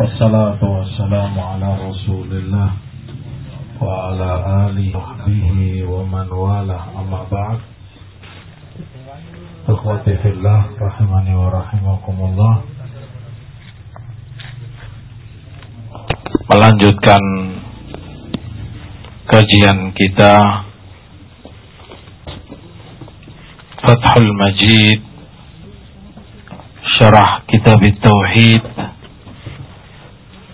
والصلاة والسلام على رسول الله وعلى آله وصحبه ومن والاه أما بعد Ikhwati fillah rahimani wa rahimakumullah Melanjutkan kajian kita Fathul Majid Syarah Kitab Tauhid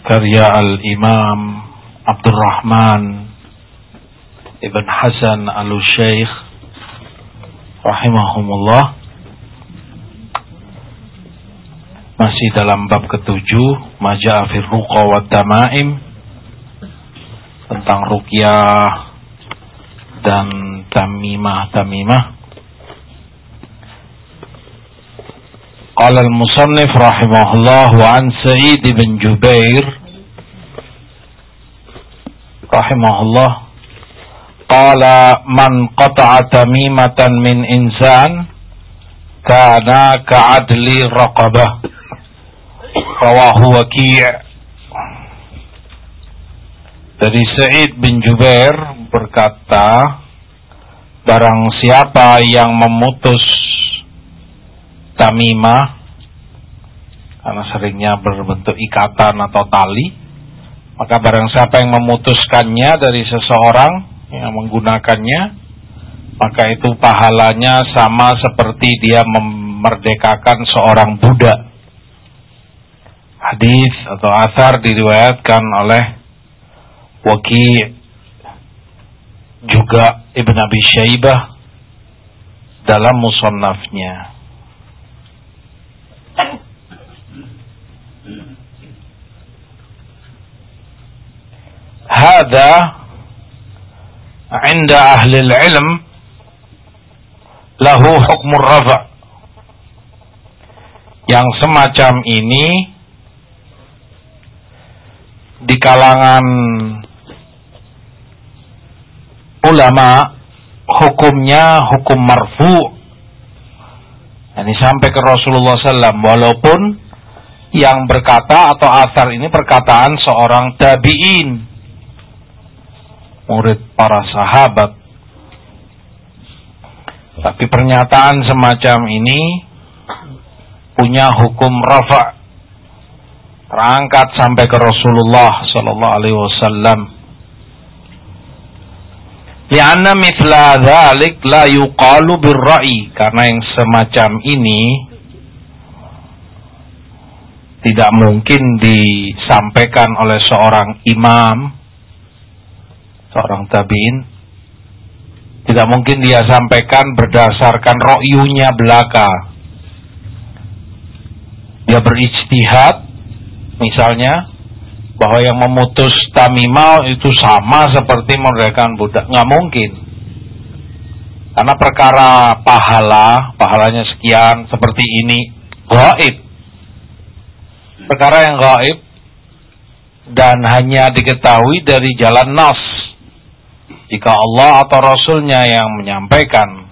karya Al-Imam Abdurrahman Ibn Hasan Al-Syeikh rahimahumullah. Masih dalam bab ketujuh Maja'a fir ruqa wa tamaim tentang ruqyah dan tamimah-tamimah Qala al-musannif rahimahullah wa an Sa'id bin Jubair rahimahullah qala man qata'a tamimatan min insan kana ka'adli raqabah rawahu waki' dari Sa'id bin Jubair berkata barang siapa yang memutus tamimah karena seringnya berbentuk ikatan atau tali maka barang siapa yang memutuskannya dari seseorang yang menggunakannya maka itu pahalanya sama seperti dia memerdekakan seorang budak hadis atau asar diriwayatkan oleh Waki juga Ibn Abi Syaibah dalam musannafnya. هذا عند أهل العلم له حكم الرفع yang semacam ini di kalangan ulama hukumnya hukum marfu ini sampai ke Rasulullah SAW walaupun yang berkata atau asar ini perkataan seorang tabi'in murid para sahabat. Tapi pernyataan semacam ini punya hukum rafa. Terangkat sampai ke Rasulullah sallallahu alaihi wasallam. Lianna mithla dhalik la yuqalu birra'i. Karena yang semacam ini tidak mungkin disampaikan oleh seorang imam seorang tabiin. Tidak mungkin dia sampaikan berdasarkan ro'yunya belaka. Dia berijtihad misalnya bahwa yang memutus tamimah itu sama seperti merdekakan budak. Nggak mungkin. Karena perkara pahala pahalanya sekian seperti ini gaib. Perkara yang gaib dan hanya diketahui dari jalan nas jika Allah atau Rasulnya yang menyampaikan.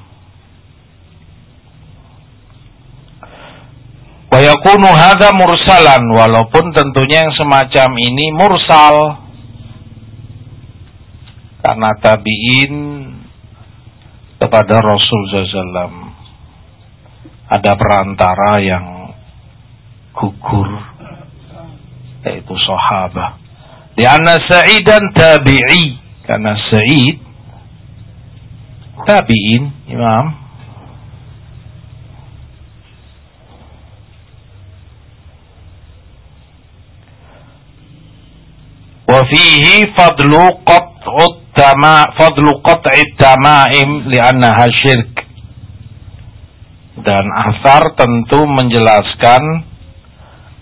Wa yakunu hadza mursalan walaupun tentunya yang semacam ini mursal. Karena tabi'in kepada Rasul SAW ada perantara yang gugur yaitu sahabat. Di anna Sa'idan tabi'i karena Sa'id tabi'in imam. Wa fihi fadlu qat'ut tama fadlu qat'it tamaim li'annaha syirk. Dan asar tentu menjelaskan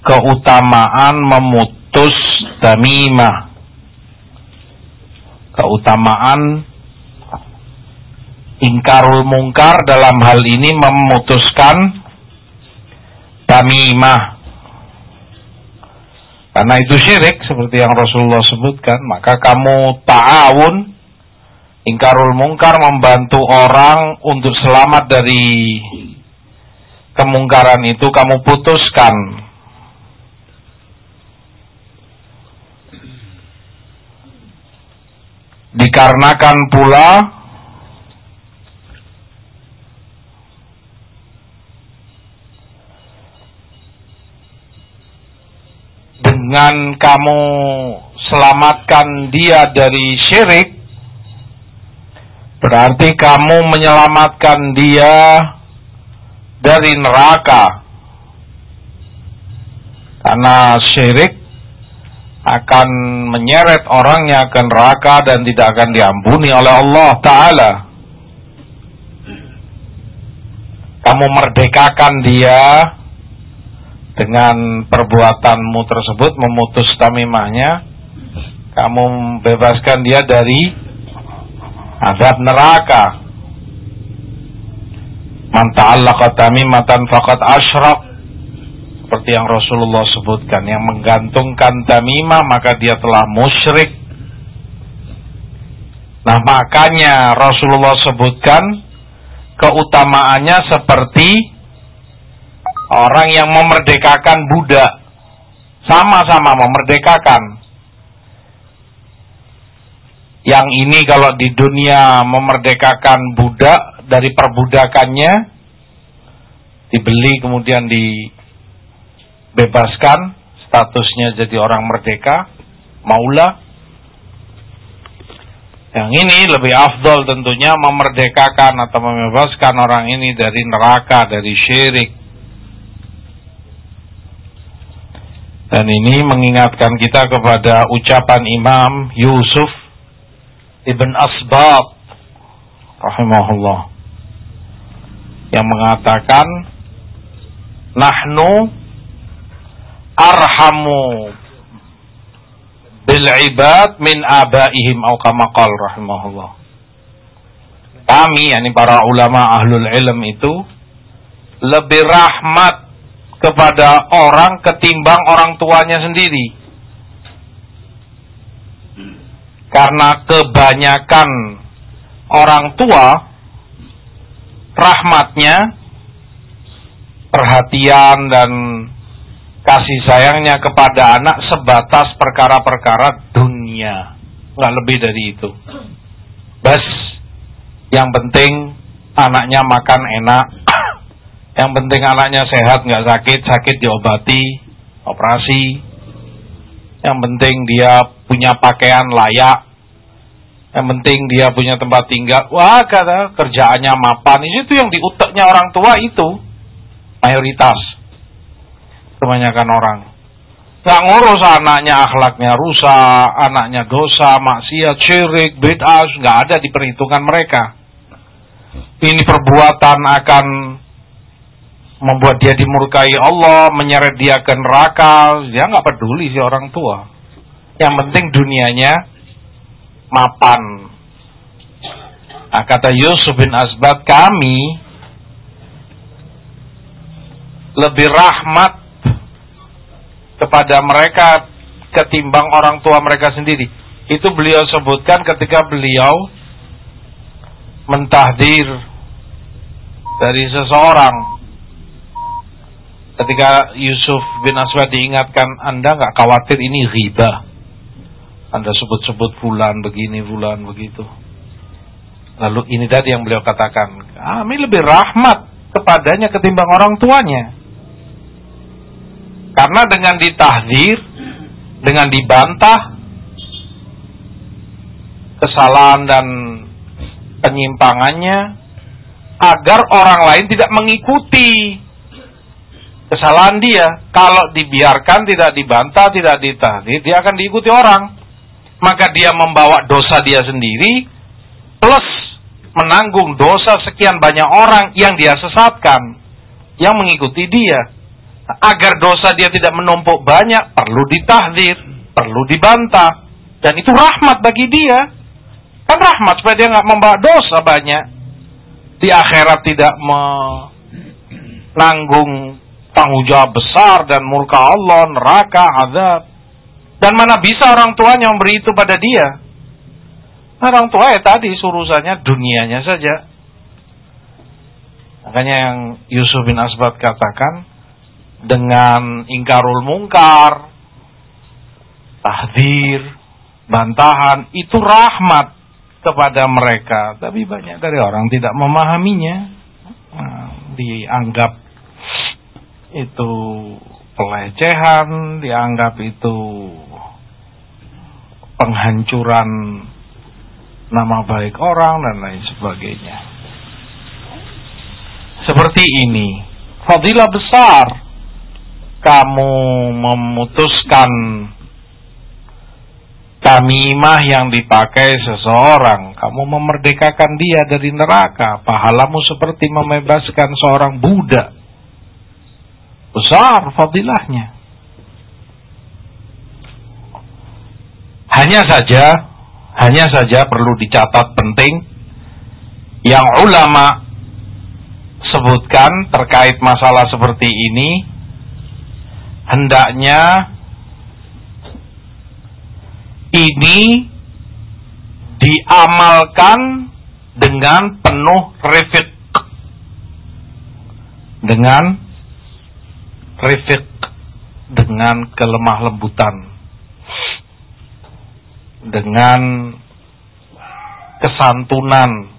keutamaan memutus tamimah keutamaan ingkarul mungkar dalam hal ini memutuskan tamimah karena itu syirik seperti yang Rasulullah sebutkan, maka kamu ta'awun ingkarul mungkar membantu orang untuk selamat dari kemungkaran itu kamu putuskan. Dikarenakan pula dengan kamu selamatkan dia dari syirik berarti kamu menyelamatkan dia dari neraka. Karena syirik akan menyeret orangnya ke neraka dan tidak akan diampuni oleh Allah Ta'ala. Kamu merdekakan dia dengan perbuatanmu tersebut, memutus tamimahnya. Kamu bebaskan dia dari azab neraka. Man ta'allaqa tamimatan faqad asyraq seperti yang Rasulullah sebutkan yang menggantungkan tamimah maka dia telah musyrik. Nah makanya Rasulullah sebutkan keutamaannya seperti orang yang memerdekakan budak. Sama-sama memerdekakan. Yang ini kalau di dunia memerdekakan budak dari perbudakannya dibeli kemudian di bebaskan statusnya jadi orang merdeka maula yang ini lebih afdol tentunya memerdekakan atau membebaskan orang ini dari neraka, dari syirik. Dan ini mengingatkan kita kepada ucapan Imam Yusuf Ibn Asbab rahimahullah yang mengatakan nahnu arhamu bil ibad min abaihim au kama rahimahullah. Kami yakni para ulama ahlul ilm itu lebih rahmat kepada orang ketimbang orang tuanya sendiri. Karena kebanyakan orang tua rahmatnya perhatian dan kasih sayangnya kepada anak sebatas perkara-perkara dunia. Nggak lebih dari itu. Bas, yang penting anaknya makan enak. yang penting anaknya sehat, nggak sakit, sakit diobati, operasi. Yang penting dia punya pakaian layak. Yang penting dia punya tempat tinggal. Wah, kata kerjaannya mapan. Itu yang di orang tua itu. Mayoritas kebanyakan orang. Gak ngurus anaknya akhlaknya rusak, anaknya dosa, maksiat, syirik, bid'ah, nggak ada di perhitungan mereka. Ini perbuatan akan membuat dia dimurkai Allah, menyeret dia ke neraka. Dia nggak peduli si orang tua. Yang penting dunianya mapan. Nah, kata Yusuf bin Asbad, kami lebih rahmat kepada mereka ketimbang orang tua mereka sendiri. Itu beliau sebutkan ketika beliau mentahdir dari seseorang. Ketika Yusuf bin Aswad diingatkan, Anda nggak khawatir ini riba. Anda sebut-sebut bulan begini, bulan begitu. Lalu ini tadi yang beliau katakan, kami lebih rahmat kepadanya ketimbang orang tuanya. Karena dengan ditahdir, dengan dibantah kesalahan dan penyimpangannya agar orang lain tidak mengikuti kesalahan dia. Kalau dibiarkan, tidak dibantah, tidak ditahdir, dia akan diikuti orang. Maka dia membawa dosa dia sendiri plus menanggung dosa sekian banyak orang yang dia sesatkan yang mengikuti dia agar dosa dia tidak menumpuk banyak, perlu ditahdir, perlu dibantah. Dan itu rahmat bagi dia. Kan rahmat supaya dia nggak membawa dosa banyak. Di akhirat tidak menanggung tanggung jawab besar dan murka Allah, neraka, azab. Dan mana bisa orang tuanya memberi itu pada dia? Orang tua ya tadi surusannya dunianya saja. Makanya yang Yusuf bin Asbad katakan, dengan ingkarul mungkar, tahdir, bantahan, itu rahmat kepada mereka. Tapi banyak dari orang tidak memahaminya. Nah, dianggap itu pelecehan, dianggap itu penghancuran nama baik orang dan lain sebagainya. Seperti ini, fadilah besar kamu memutuskan tamimah yang dipakai seseorang, kamu memerdekakan dia dari neraka, pahalamu seperti membebaskan seorang budak. Besar fadilahnya. Hanya saja, hanya saja perlu dicatat penting yang ulama sebutkan terkait masalah seperti ini hendaknya ini diamalkan dengan penuh refit dengan refit dengan kelemah lembutan. Dengan kesantunan,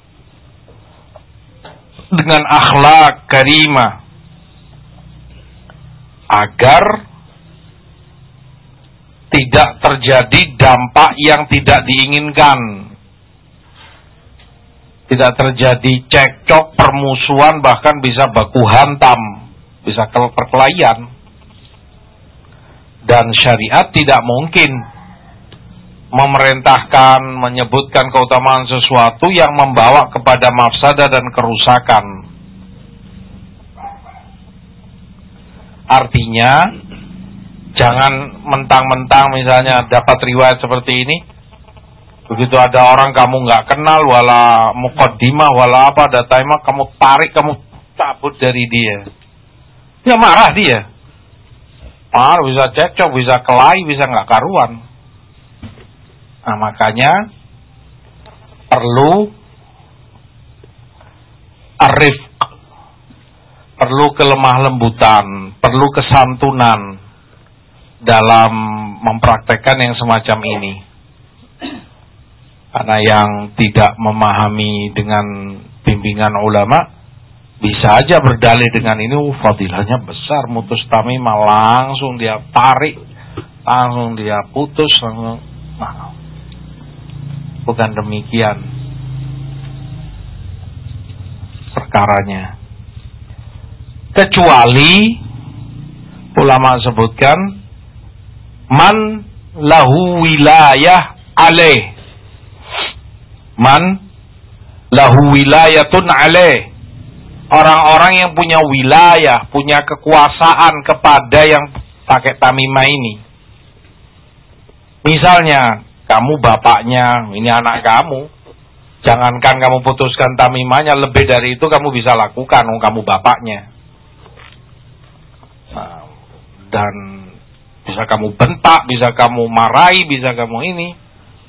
dengan akhlak karimah, agar tidak terjadi dampak yang tidak diinginkan. Tidak terjadi cekcok, permusuhan, bahkan bisa baku hantam, bisa perkelahian. Dan syariat tidak mungkin memerintahkan, menyebutkan keutamaan sesuatu yang membawa kepada mafsada dan kerusakan. Artinya, jangan mentang-mentang misalnya dapat riwayat seperti ini, begitu ada orang kamu nggak kenal, wala mukaddimah, wala apa, ada timer, kamu tarik, kamu cabut dari dia. Ya marah dia. Marah bisa cekcok, bisa kelahi, bisa nggak karuan. Nah makanya perlu arif, perlu kelemah lembutan, perlu kesantunan dalam mempraktekkan yang semacam ini. Karena yang tidak memahami dengan bimbingan ulama bisa aja berdalih dengan ini uh, fadilahnya besar mutus tamimah langsung dia tarik langsung dia putus langsung nah, Bukan demikian perkaranya. Kecuali ulama sebutkan man lahu wilayah alaih. Man lahu wilayatun alaih. Orang-orang yang punya wilayah, punya kekuasaan kepada yang pakai tamimah ini. Misalnya, kamu bapaknya, ini anak kamu. Jangankan kamu putuskan tamimahnya, lebih dari itu kamu bisa lakukan, oh, kamu bapaknya. Nah, dan bisa kamu bentak, bisa kamu marahi, bisa kamu ini.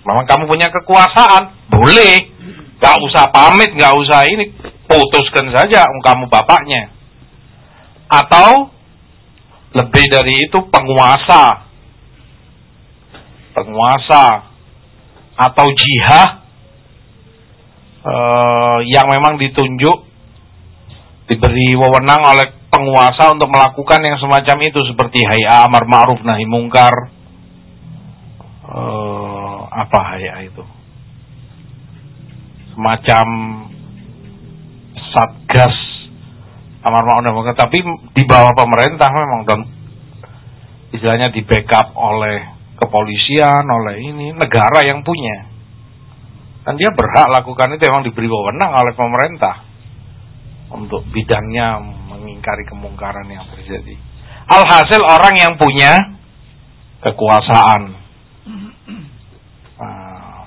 Memang kamu punya kekuasaan, boleh. Gak usah pamit, gak usah ini. Putuskan saja, kamu bapaknya. Atau lebih dari itu penguasa. Penguasa atau jihad uh, yang memang ditunjuk diberi wewenang oleh penguasa untuk melakukan yang semacam itu seperti hayya amar ma'ruf nahi mungkar. Uh, apa hayya itu? Semacam satgas amar ma'ruf nahi mungkar. Tapi di bawah pemerintah memang dan istilahnya di backup oleh kepolisian, oleh ini, negara yang punya. Dan dia berhak lakukan itu memang diberi wewenang oleh pemerintah untuk bidangnya mengingkari kemungkaran yang terjadi. Alhasil orang yang punya kekuasaan, ah,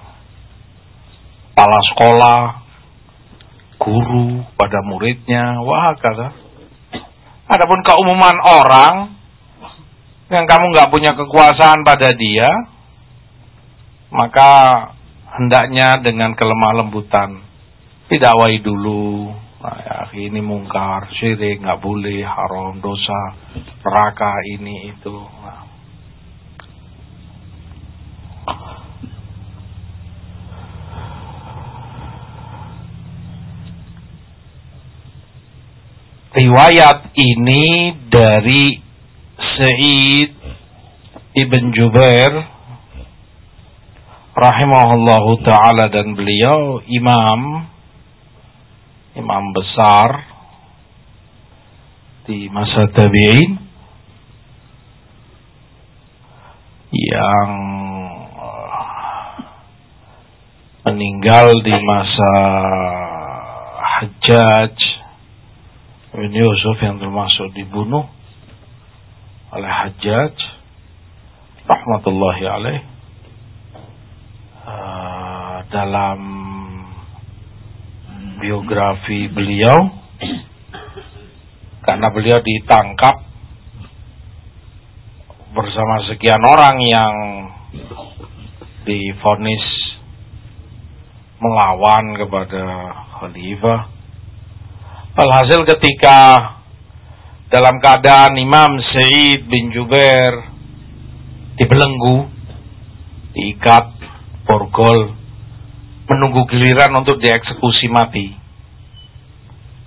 kepala sekolah, guru pada muridnya, wah kata. Adapun keumuman orang yang kamu nggak punya kekuasaan pada dia, maka hendaknya dengan kelemah lembutan didakwai dulu. Nah, ini mungkar, syirik, nggak boleh, haram, dosa, neraka ini itu. Nah. Riwayat ini dari Sa'id Ibn Jubair rahimahullahu taala dan beliau imam imam besar di masa tabi'in yang meninggal di masa Hajjaj bin Yusuf yang termasuk dibunuh oleh Hajjaj rahmatullahi alaih uh, dalam biografi beliau karena beliau ditangkap bersama sekian orang yang difonis melawan kepada khalifah. Alhasil ketika dalam keadaan Imam Sa'id bin Jubair dibelenggu, diikat, borgol, menunggu giliran untuk dieksekusi mati.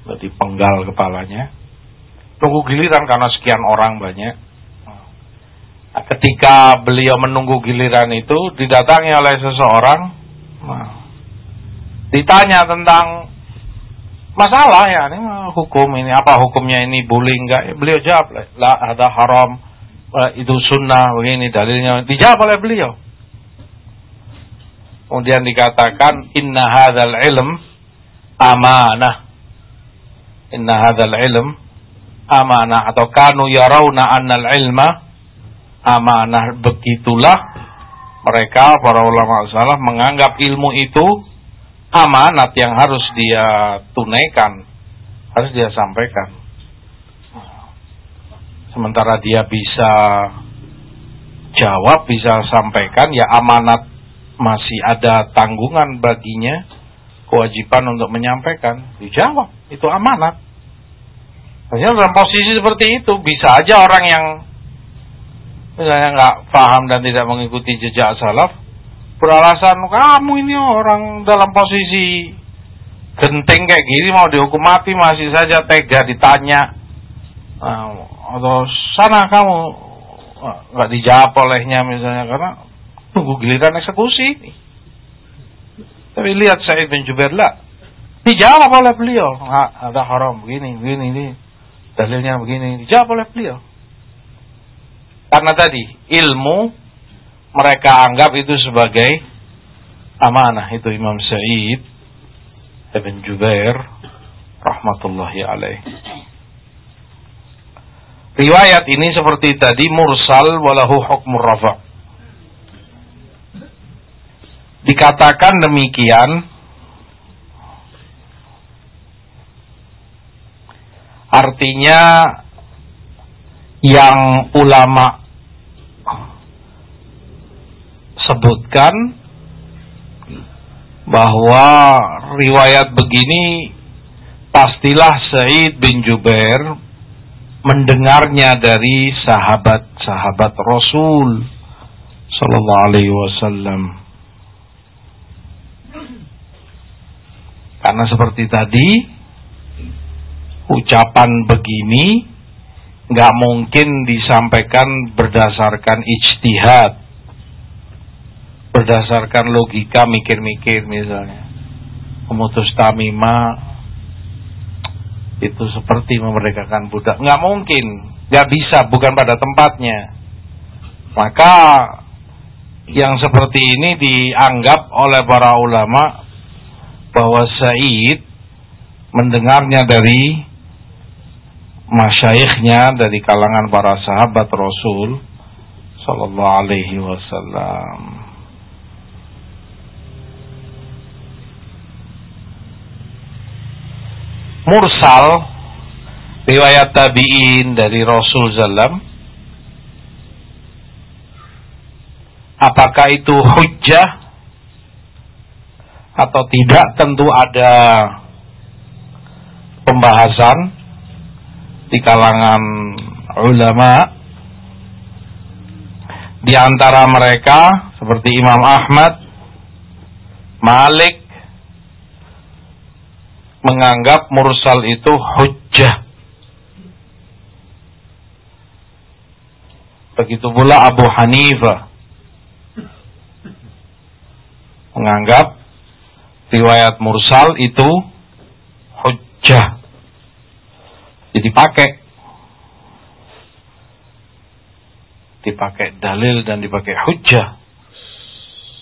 Dipenggal kepalanya. Tunggu giliran karena sekian orang banyak. Nah, ketika beliau menunggu giliran itu didatangi oleh seseorang, nah, ditanya tentang masalah ya ini hukum ini apa hukumnya ini boleh enggak beliau jawab lah ada haram itu sunnah begini dalilnya dijawab oleh beliau kemudian dikatakan inna hadzal ilm amanah. Inna hadzal ilm amanah. Atau kanu yarawna annal ilma amanah. Begitulah mereka para ulama salaf menganggap ilmu itu amanat yang harus dia tunaikan, harus dia sampaikan. Sementara dia bisa jawab, bisa sampaikan, ya amanat masih ada tanggungan baginya, kewajiban untuk menyampaikan, dijawab, itu amanat. Hanya dalam posisi seperti itu, bisa aja orang yang misalnya nggak paham dan tidak mengikuti jejak salaf, beralasan kamu ini orang dalam posisi genting kayak gini mau dihukum mati masih saja tega ditanya nah, atau sana kamu nggak dijawab olehnya misalnya karena tunggu giliran eksekusi. Tapi lihat Said bin Jubair lah. Dijawab oleh beliau. Ada haram begini begini ini. Dalilnya begini dijawab oleh beliau. Karena tadi ilmu mereka anggap itu sebagai amanah. Itu Imam Sa'id Ibn Jubair rahmatullahi alaih. Riwayat ini seperti tadi mursal walahu hukmur rafa. Dikatakan demikian artinya yang ulama sebutkan bahwa riwayat begini pastilah Said bin Jubair mendengarnya dari sahabat-sahabat Rasul sallallahu alaihi wasallam. Karena seperti tadi ucapan begini nggak mungkin disampaikan berdasarkan ijtihad berdasarkan logika mikir-mikir misalnya. Memutus tamima itu seperti memerdekakan budak. Nggak mungkin nggak bisa bukan pada tempatnya. Maka yang seperti ini dianggap oleh para ulama bahwa Said mendengarnya dari masyaikhnya dari kalangan para sahabat Rasul sallallahu alaihi wasallam. Mursal riwayat tabi'in dari Rasul Sallam apakah itu hujjah atau tidak tentu ada pembahasan di kalangan ulama di antara mereka seperti Imam Ahmad, Malik menganggap mursal itu hujjah. Begitu pula Abu Hanifah menganggap riwayat mursal itu hujjah. Jadi pakai dipakai dalil dan dipakai hujjah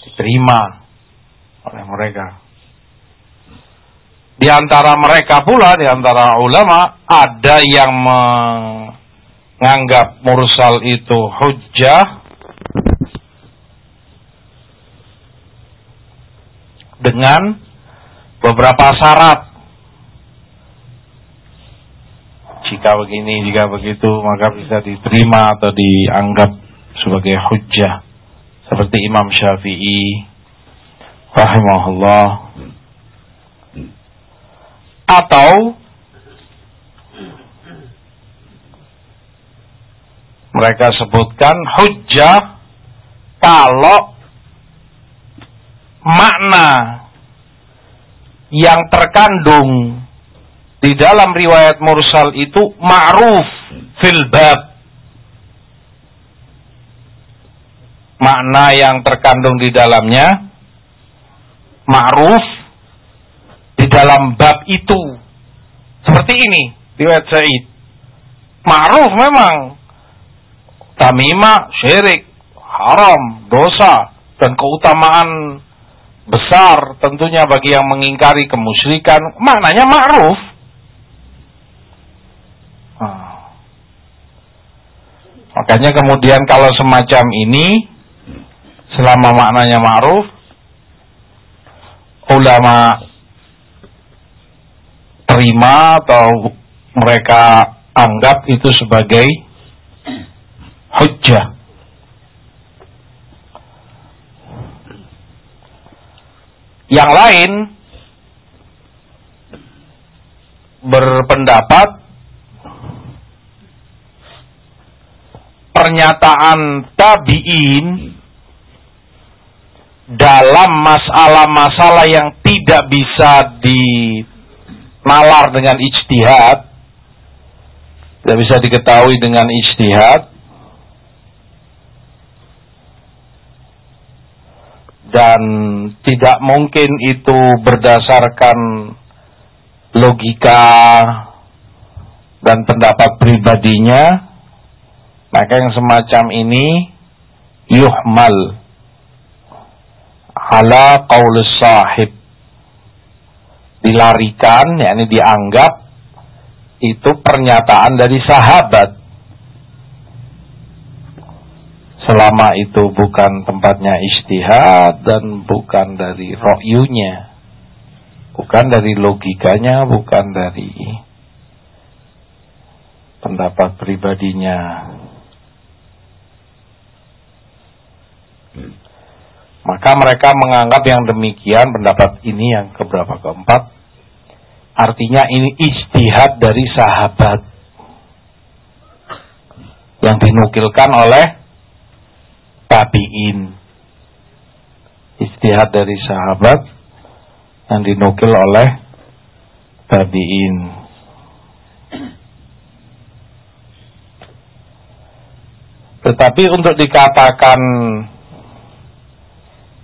diterima oleh mereka. Di antara mereka pula, di antara ulama, ada yang menganggap mursal itu hujjah dengan beberapa syarat. Jika begini, jika begitu, maka bisa diterima atau dianggap sebagai hujjah. Seperti Imam Syafi'i rahimahullah atau mereka sebutkan hujjah kalau makna yang terkandung di dalam riwayat mursal itu ma'ruf fil bab makna yang terkandung di dalamnya ma'ruf di dalam bab itu. Seperti ini, riwayat Sa'id. Ma'ruf memang. Tamimah, syirik, haram, dosa, dan keutamaan besar tentunya bagi yang mengingkari kemusyrikan. Maknanya ma'ruf. Nah. Makanya kemudian kalau semacam ini, selama maknanya ma'ruf, ulama terima atau mereka anggap itu sebagai hujjah. Yang lain berpendapat pernyataan tabi'in dalam masalah-masalah yang tidak bisa dinalar dengan ijtihad, tidak bisa diketahui dengan ijtihad, dan tidak mungkin itu berdasarkan logika dan pendapat pribadinya, maka yang semacam ini yuhmal ala qaul sahib. Dilarikan yakni dianggap itu pernyataan dari sahabat selama itu bukan tempatnya istihad dan bukan dari rohyunya bukan dari logikanya bukan dari pendapat pribadinya Maka mereka menganggap yang demikian pendapat ini yang keberapa keempat. Artinya ini istihad dari sahabat. Yang dinukilkan oleh tabi'in. Istihad dari sahabat yang dinukil oleh tabi'in. Tetapi untuk dikatakan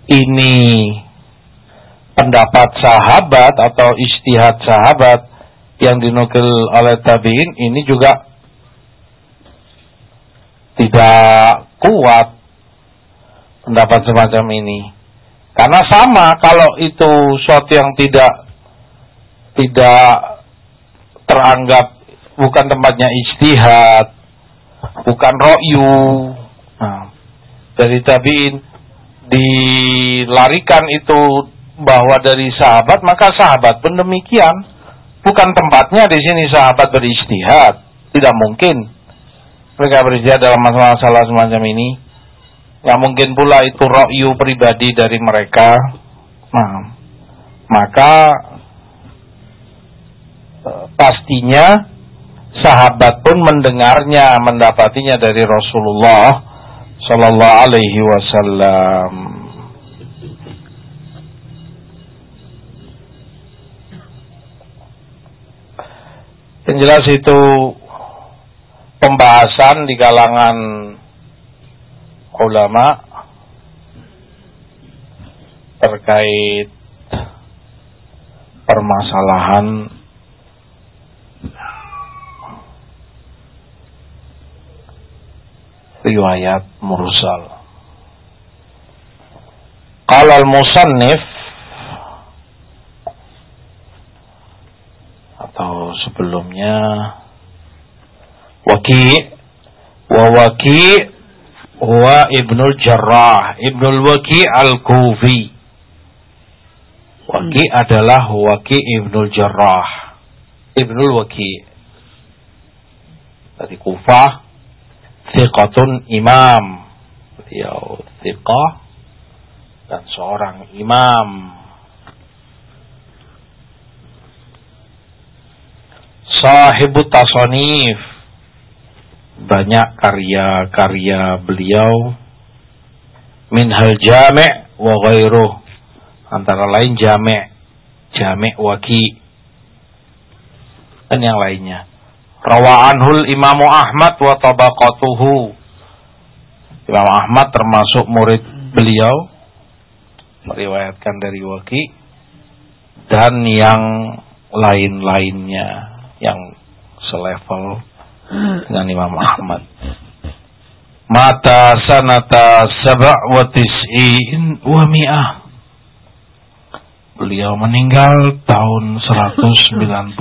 ini pendapat sahabat atau istihad sahabat yang dinukil oleh tabiin ini juga tidak kuat pendapat semacam ini. Karena sama kalau itu suatu yang tidak tidak teranggap bukan tempatnya istihad, bukan ro'yu. Nah, dari tabiin dilarikan itu bahwa dari sahabat maka sahabat pun demikian bukan tempatnya di sini sahabat beristihad tidak mungkin mereka beristihad dalam masalah-masalah semacam ini yang mungkin pula itu rokyu pribadi dari mereka nah, maka eh, pastinya sahabat pun mendengarnya mendapatinya dari Rasulullah sallallahu alaihi wasallam. Yang jelas itu pembahasan di kalangan ulama terkait permasalahan riwayat mursal. Qala al-musannif atau sebelumnya Waki wa Waki wa Ibnul Jarrah Ibnul Waki Al-Kufi. Waki adalah Waki Ibnul Jarrah. Ibnul Waki. Dari Kufah Thiqatun Imam. Beliau Thiqah dan seorang imam. Sahibut Tasonif banyak karya-karya beliau. Minhal jami' wa ghairuh. Antara lain jami' jami' waki. Dan yang lainnya. Rawaanhul imamu Ahmad wa tabaqatuhu. Imam Ahmad termasuk murid beliau. Meriwayatkan dari waki. Dan yang lain-lainnya. Yang selevel dengan Imam Ahmad. Mata sanata saba' wa tis'in wa mi'ah. Beliau meninggal tahun 197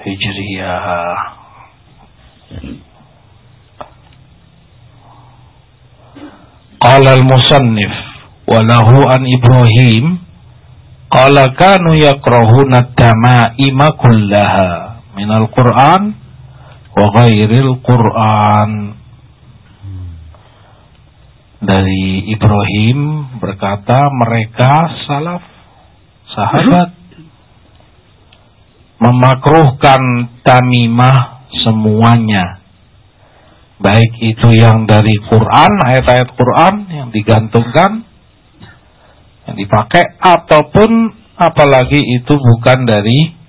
Hijriah. Qala al-musannif wa lahu an Ibrahim qala kanu yakrahuna tamaima kullaha minal Quran wa ghairil Quran. Dari Ibrahim berkata mereka salaf sahabat memakruhkan tamimah semuanya. Baik itu yang dari Quran ayat-ayat Quran yang digantungkan yang dipakai ataupun apalagi itu bukan dari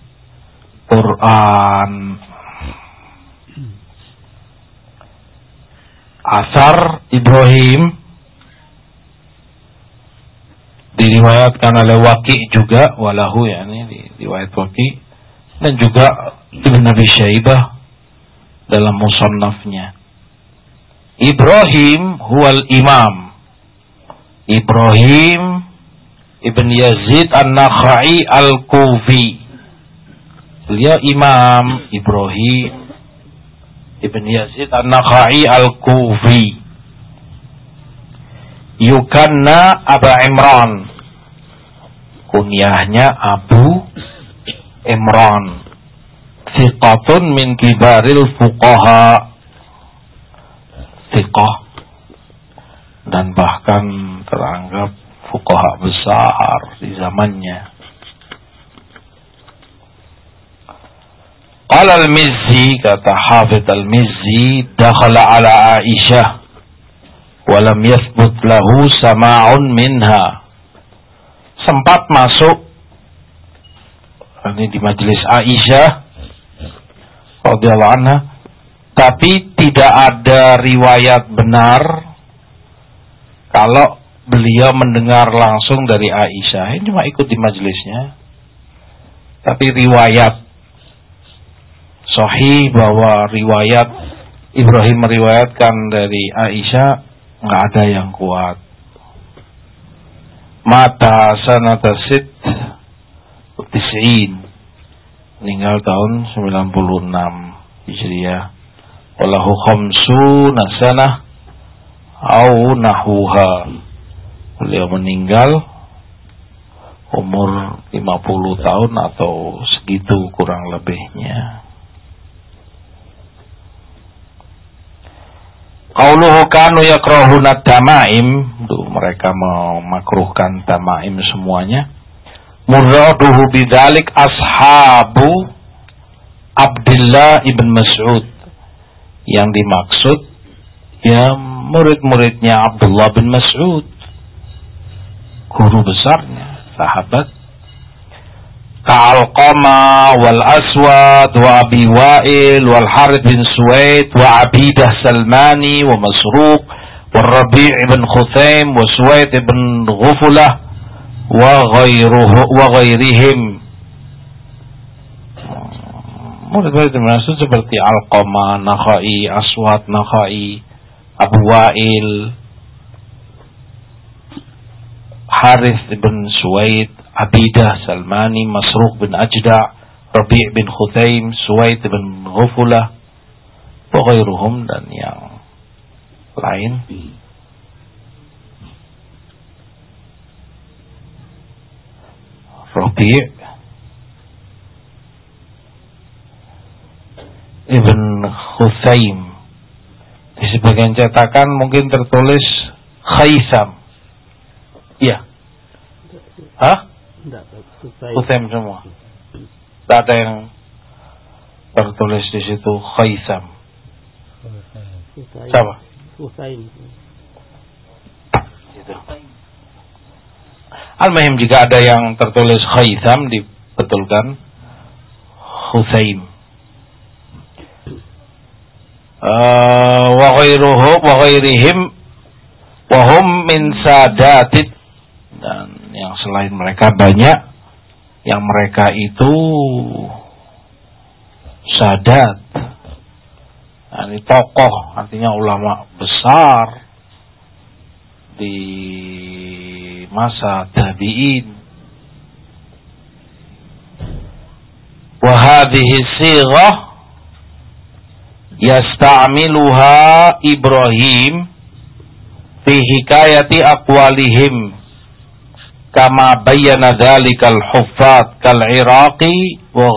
Quran Asar Ibrahim. Diriwayatkan oleh Waki juga walahu ya ini di riwayat Waki. Dan juga Ibn Nabi Syaibah dalam musannafnya. Ibrahim huwal imam. Ibrahim Ibn Yazid An-Nakhai Al-Kufi Beliau Imam Ibrahim Ibn Yazid An-Nakhai Al-Kufi. Yukanna Aba Imran. Kunyahnya Abu Imran. Thiqatun min kibaril fuqaha. Thiqah. Dan bahkan teranggap fuqaha besar di zamannya Qala al-Mizzi kata Hafidh al-Mizzi dakhala ala Aisyah wa lam yathbut lahu sama'un minha. Sempat masuk ini di majelis Aisyah radhiyallahu anha tapi tidak ada riwayat benar kalau beliau mendengar langsung dari Aisyah. Ini cuma ikut di majelisnya. Tapi riwayat sahih bahwa riwayat Ibrahim meriwayatkan dari Aisyah nggak ada yang kuat. Mata sanata sit tis'in meninggal tahun 96 Hijriah. Walahu khamsu nasana au nahuha. Beliau meninggal umur 50 tahun atau segitu kurang lebihnya. Qauluhu kanu yakrahuna tamaim, tuh mereka memakruhkan tamaim semuanya. Muraduhu bidzalik ashabu Abdullah ibn Mas'ud. Yang dimaksud ya murid-muridnya Abdullah bin Mas'ud. Guru besarnya, sahabat. Ka'alqama wal Aswad wa Abi Wa'il wal Harith bin Suwaid wa Abidah Salmani wa Masruq wa Rabi' bin Khuthaim wa Suwaid bin Ghufulah wa ghairuhu wa ghairihim murid-murid termasuk seperti Alqama, Nakhai, Aswad, Nakhai, Abu Wa'il, Harith bin Suwaid, Abidah Salmani, Masruq bin Ajda, Rabi' bin Khutaim, Suwaid bin Ghufulah, Waghairuhum dan yang lain. Rabi' Ibn Khuthaim Di sebagian cetakan mungkin tertulis Khaisam Iya Hah? Khuthaim semua. Tidak ada yang tertulis di situ Khaisam. Siapa? Khuthaim gitu. Al-Mahim jika ada yang tertulis Khaisam dibetulkan Khusaim Eh, wa ghairuhu wa ghairihim wa hum min sadatit. Dan yang selain mereka banyak yang mereka itu sadat ini tokoh artinya ulama besar di masa tabi'in. Wa hadhihi sighah yasta'miluha Ibrahim fi hikayati aqwalihim kama bayyana dzalikal huffaz kal Iraqi wa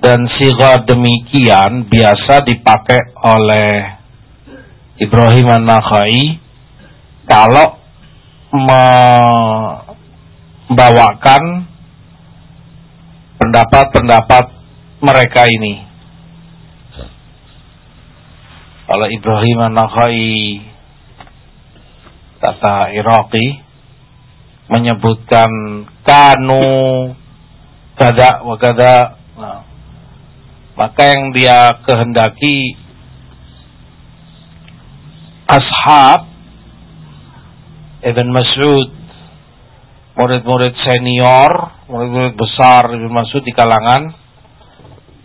dan siga demikian biasa dipakai oleh Ibrahim An-Nakhai kalau membawakan pendapat-pendapat mereka ini. Kalau Ibrahim An-Nakhai kata Iraqi menyebutkan kanu kada wa kada nah, maka yang dia kehendaki ashab Ibn Mas'ud murid-murid senior murid-murid besar Ibn Mas'ud di kalangan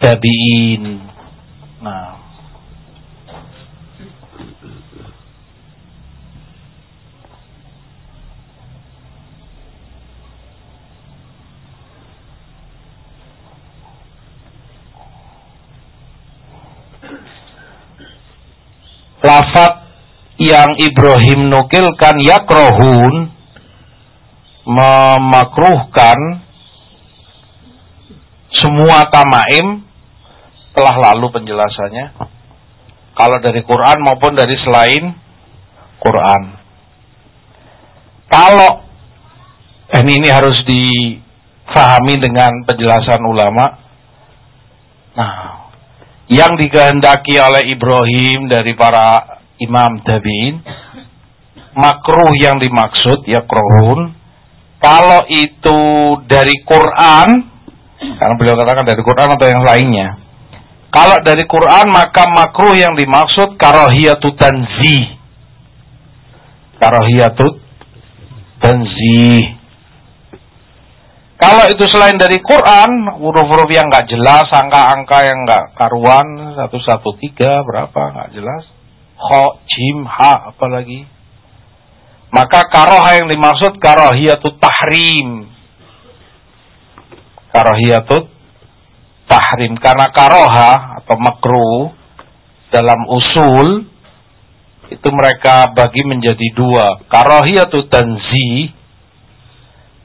tabi'in. Nah lafat yang Ibrahim nukilkan yakrohun memakruhkan semua tamaim telah lalu penjelasannya. Kalau dari Quran maupun dari selain Quran. Kalau dan ini harus difahami dengan penjelasan ulama. Nah yang dikehendaki oleh Ibrahim dari para imam tabi'in makruh yang dimaksud ya krohun kalau itu dari Quran karena beliau katakan dari Quran atau yang lainnya kalau dari Quran maka makruh yang dimaksud karohiyatut tanzih. Karohiyatut tanzih kalau itu selain dari Quran, huruf-huruf yang nggak jelas, angka-angka yang nggak karuan, satu satu tiga berapa nggak jelas, kho, jim, ha, apalagi. Maka karoha yang dimaksud karohiyatut tahrim. Karohiyatut tahrim. Karena karoha atau makruh dalam usul itu mereka bagi menjadi dua. Karohiyatut tanzih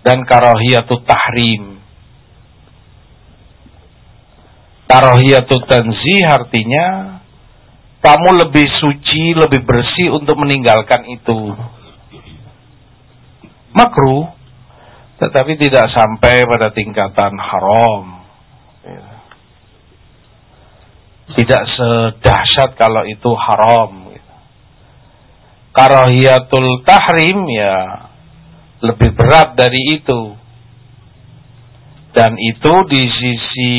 dan karahiyatut tahrim. Karahiyatut tanzih artinya kamu lebih suci, lebih bersih untuk meninggalkan itu. Makruh, tetapi tidak sampai pada tingkatan haram. Tidak sedahsyat kalau itu haram. Karahiyatul tahrim ya lebih berat dari itu. Dan itu di sisi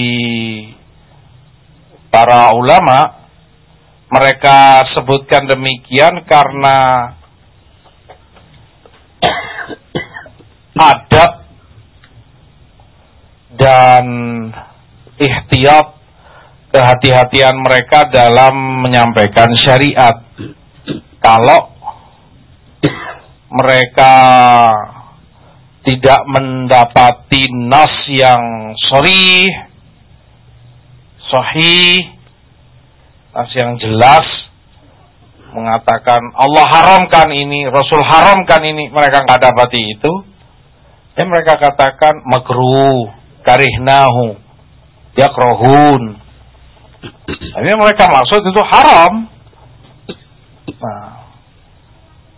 para ulama mereka sebutkan demikian karena adab dan ikhtiar kehati-hatian mereka dalam menyampaikan syariat. Kalau mereka tidak mendapati nas yang sorry, sahih, nas yang jelas, mengatakan Allah haramkan ini, Rasul haramkan ini, mereka nggak dapati itu, ya mereka katakan makruh, karihnahu, yakrohun, tapi mereka maksud itu haram. Nah,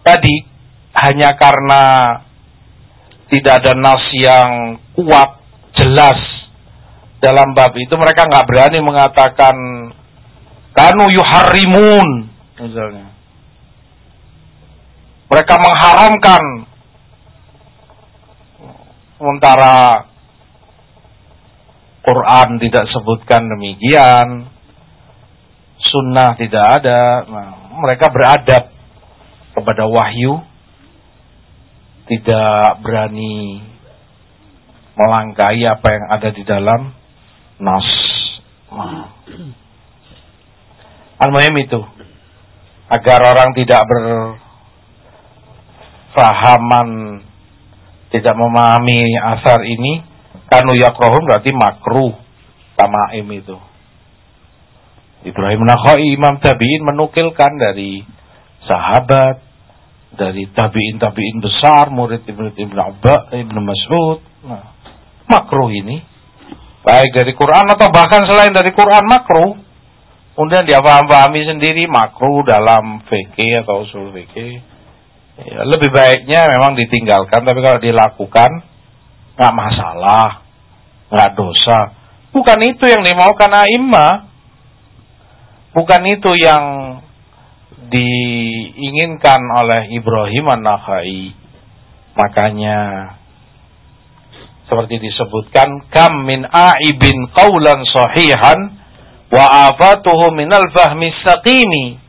tadi hanya karena tidak ada nas yang kuat, jelas dalam bab itu mereka nggak berani mengatakan kanu yuharrimun misalnya. Mereka mengharamkan sementara Quran tidak sebutkan demikian, sunnah tidak ada. Nah, mereka beradab kepada wahyu, tidak berani melangkai apa yang ada di dalam nas. Al-Muhim itu agar orang tidak berfahaman tidak memahami asar ini Kanu yakrohun berarti makruh tamaim itu. Ibrahim Nakhai Imam Tabi'in menukilkan dari sahabat, dari tabi'in tabi'in besar, murid Ibnu Ibnu Abba, Ibnu Mas'ud. Nah, makruh ini baik dari Quran atau bahkan selain dari Quran makruh. Kemudian dia paham-pahami sendiri makruh dalam fikih atau usul fikih. Ya, lebih baiknya memang ditinggalkan, tapi kalau dilakukan nggak masalah nggak dosa. Bukan itu yang dimaukan aima. Bukan itu yang diinginkan oleh Ibrahim an-Nakhai. Makanya seperti disebutkan kam min aibin qawlan sahihan wa afatuhu minal fahmi saqimi.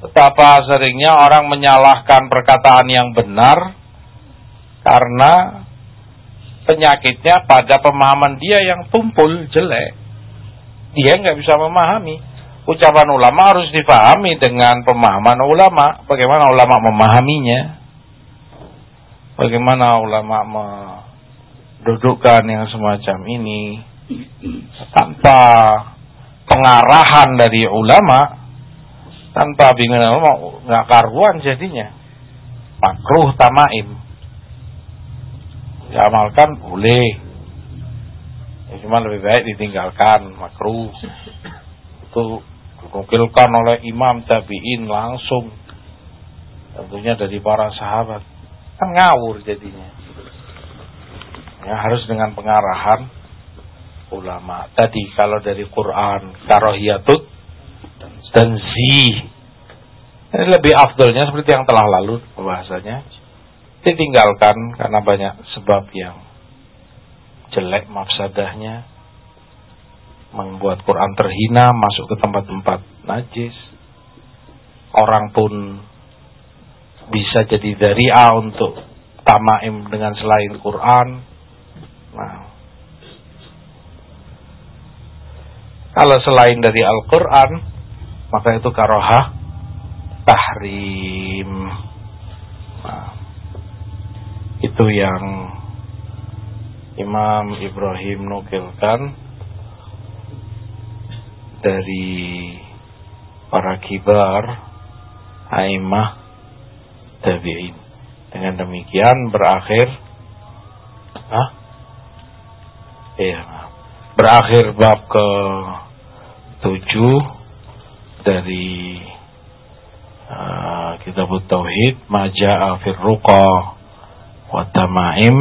Betapa seringnya orang menyalahkan perkataan yang benar karena penyakitnya pada pemahaman dia yang tumpul jelek. Dia nggak bisa memahami. Ucapan ulama harus dipahami dengan pemahaman ulama. Bagaimana ulama memahaminya? Bagaimana ulama mendudukkan yang semacam ini tanpa pengarahan dari ulama, tanpa bimbingan ulama nggak karuan jadinya. Makruh tamaim diamalkan boleh ya, cuma lebih baik ditinggalkan makruh itu dinukilkan oleh imam tabi'in langsung. Tentunya dari para sahabat. Kan ngawur jadinya. Ya harus dengan pengarahan ulama. Tadi kalau dari Quran karohiyatut dan zi ini lebih afdolnya seperti yang telah lalu bahasanya. Ditinggalkan karena banyak sebab yang jelek mafsadahnya membuat Quran terhina masuk ke tempat-tempat najis. Orang pun bisa jadi dari A untuk tamaim dengan selain Quran. Nah. Kalau selain dari Al-Quran maka itu karohah tahrim. Nah, itu yang Imam Ibrahim nukilkan dari para kibar Aimah Tabi'in. Dengan demikian berakhir ah iya berakhir bab ke tujuh dari uh, kitab tauhid Maja'a fir Watamaim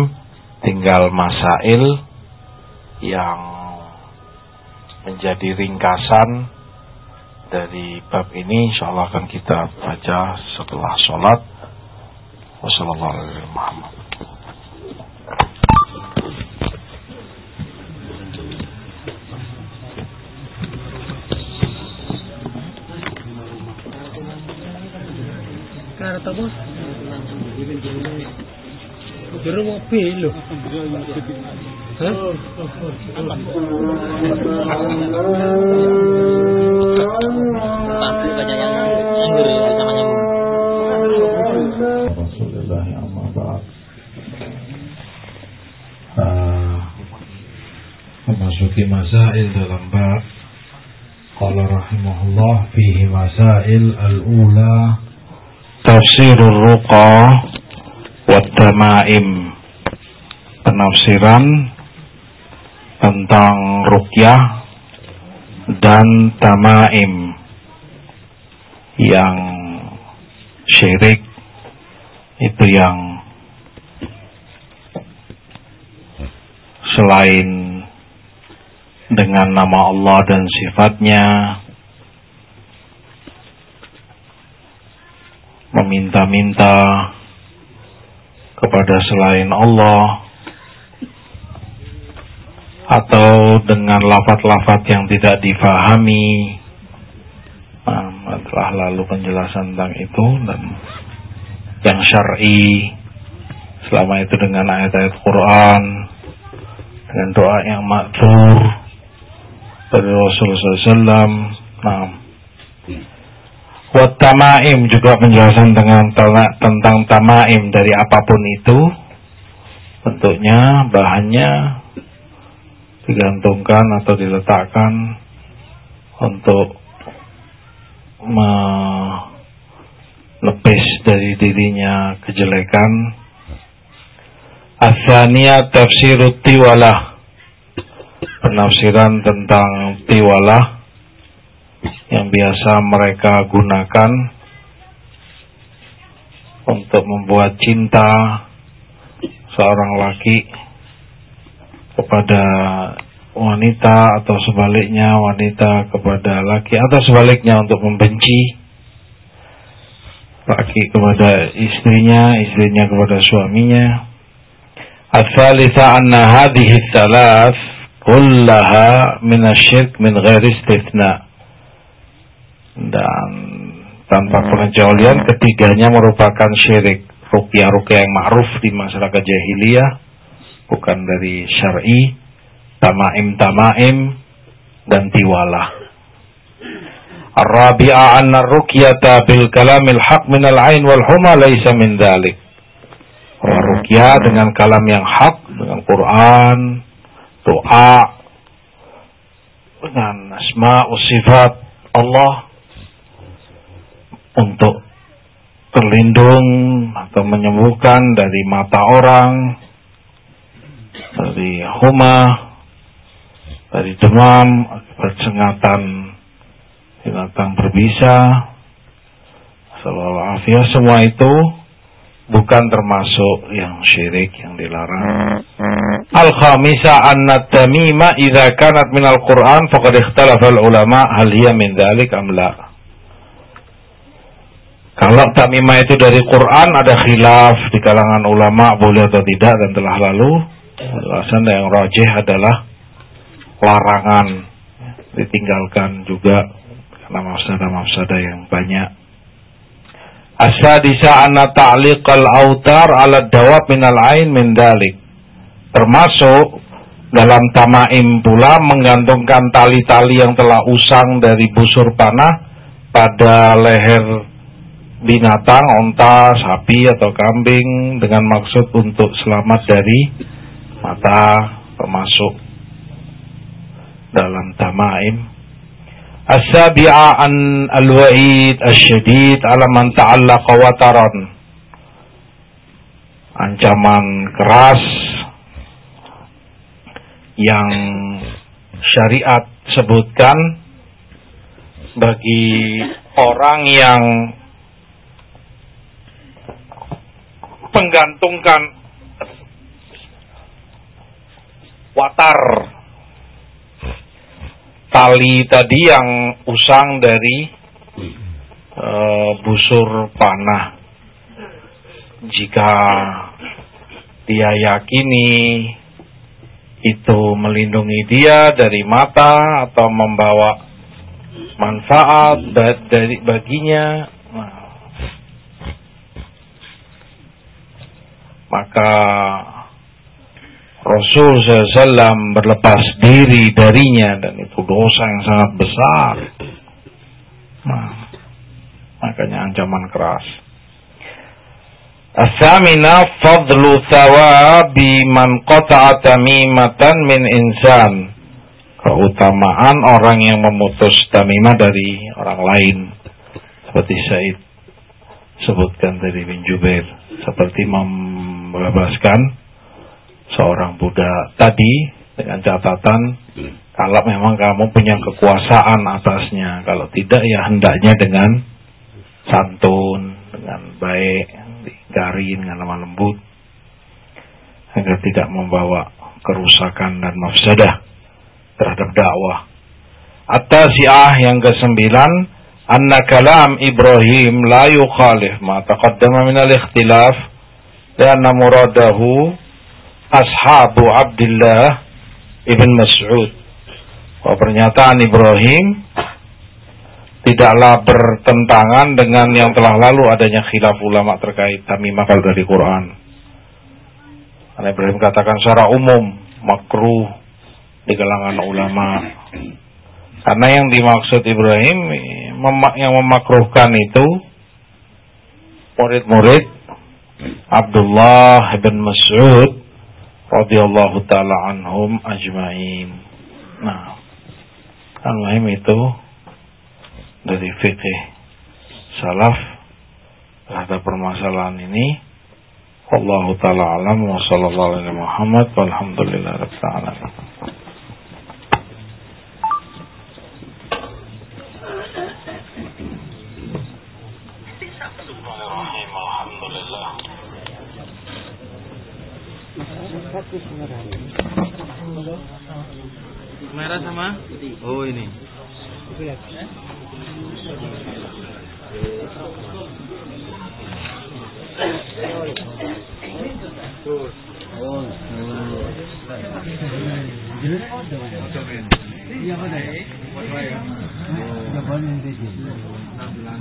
tinggal masail yang menjadi ringkasan dari bab ini. Insyaallah akan kita baca setelah sholat. Wassalamualaikum Karena tahu, jeruk. Ah, memasuki masail dalam bab Qala rahimahullah fihi masail al-ula tafsirur ruqa wa tamaim. Penafsiran tentang ruqyah dan tamaim yang syirik itu yang selain dengan nama Allah dan sifatnya meminta-minta kepada selain Allah atau dengan lafat-lafat yang tidak difahami. Nah, telah lalu penjelasan tentang itu dan yang syar'i selama itu dengan ayat-ayat Quran dengan doa yang maktur dari Rasulullah SAW nah Wat tamaim juga penjelasan dengan tentang tamaim dari apa pun itu. Bentuknya, bahannya digantungkan atau diletakkan untuk melepis dari dirinya kejelekan. Asania tafsirut tiwalah penafsiran tentang tiwalah yang biasa mereka gunakan untuk membuat cinta seorang laki kepada wanita atau sebaliknya wanita kepada laki atau sebaliknya untuk membenci laki kepada istrinya, istrinya kepada suaminya. Al-thalitha anna hadhihi thalath kullaha min asyirk min ghairi istithna' dan tanpa pengecualian ketiganya merupakan syirik rukyah-rukyah yang ma'ruf di masyarakat jahiliyah bukan dari syar'i tamaim-tamaim dan tiwalah. Ar-rabi'a anna rukyata bil kalamil haq min al-ain wal huma laisa min dhalik. Rukyah dengan kalam yang hak dengan Quran doa dengan asma sifat Allah untuk terlindung atau menyembuhkan dari mata orang, homa, dari demam, akibat sengatan binatang berbisa, selalu afiat semua itu bukan termasuk yang syirik yang dilarang. Al-khamisa anna tamima idza kanat min al-Qur'an faqad ikhtalafa al-ulama hal hiya min dzalik am la. Kalau tamimah itu dari Quran ada khilaf di kalangan ulama boleh atau tidak dan telah lalu. Alasan yang rajih adalah larangan ditinggalkan juga karena mafsada-mafsada yang banyak. Asadisa anna ta'liqal autar ala dawab minal ain min dalik. Termasuk dalam tamaim pula menggantungkan tali-tali yang telah usang dari busur panah pada leher binatang, onta, sapi atau kambing dengan maksud untuk selamat dari mata termasuk dalam tamaim. As-sabi'a an al-wa'id asyadid ala man ta'allaqa wataran. Ancaman keras yang syariat sebutkan bagi orang yang menggantungkan watar. Tali tadi yang usang dari e, busur panah. Jika dia yakini itu melindungi dia dari mata atau membawa manfaat dari baginya maka Rasul SAW berlepas diri darinya dan itu dosa yang sangat besar. Nah, makanya ancaman keras. Asamina fadlu thawabi man qata'a tamimatan min insan. Keutamaan orang yang memutus tamimah dari orang lain. Seperti Said sebutkan dari bin Jubair. Seperti membebaskan seorang budak tadi dengan catatan kalau memang kamu punya kekuasaan atasnya, kalau tidak ya hendaknya dengan santun, dengan baik, digarin dengan lemah lembut agar tidak membawa kerusakan dan mafsadah terhadap dakwah. At-tasi'ah yang kesembilan, anna kalam Ibrahim la yukhalif ma taqaddama min al-ikhtilaf dan muradahu ashabu Abdullah ibn Mas'ud. Bahwa pernyataan Ibrahim tidaklah bertentangan dengan yang telah lalu adanya khilaf ulama terkait tamimah kalau dari Quran. Karena Ibrahim katakan secara umum makruh di kalangan ulama. Karena yang dimaksud Ibrahim yang memakruhkan itu murid-murid Abdullah bin Mas'ud radhiyallahu taala anhum ajmain. Nah, al itu dari fikih salaf terhadap permasalahan ini. Wallahu taala alam wa sallallahu alaihi Muhammad walhamdulillah rabbil alamin. Merah sama? Oh ini. Iya,